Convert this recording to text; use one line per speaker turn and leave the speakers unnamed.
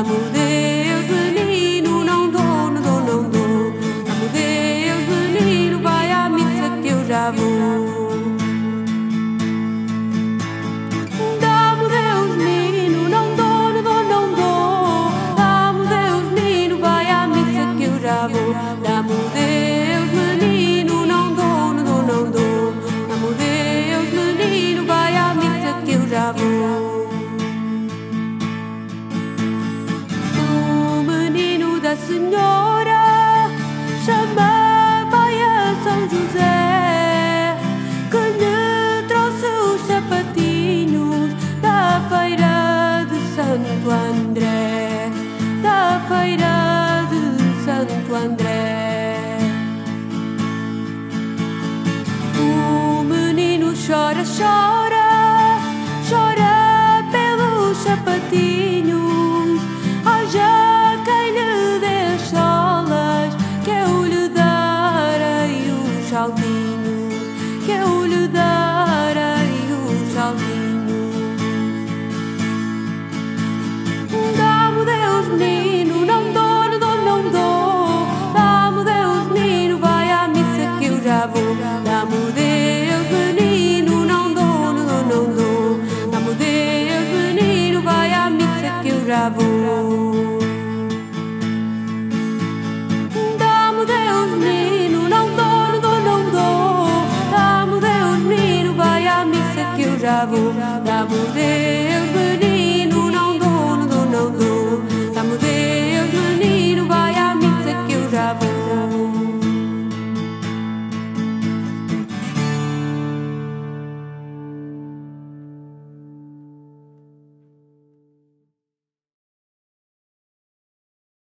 amor Senhora chamava a São José, que lhe trouxe os sapatinhos da feira de Santo André, da feira de Santo André. O menino chora, chora. caminho que é eu lhe. j'avoue, l'amour des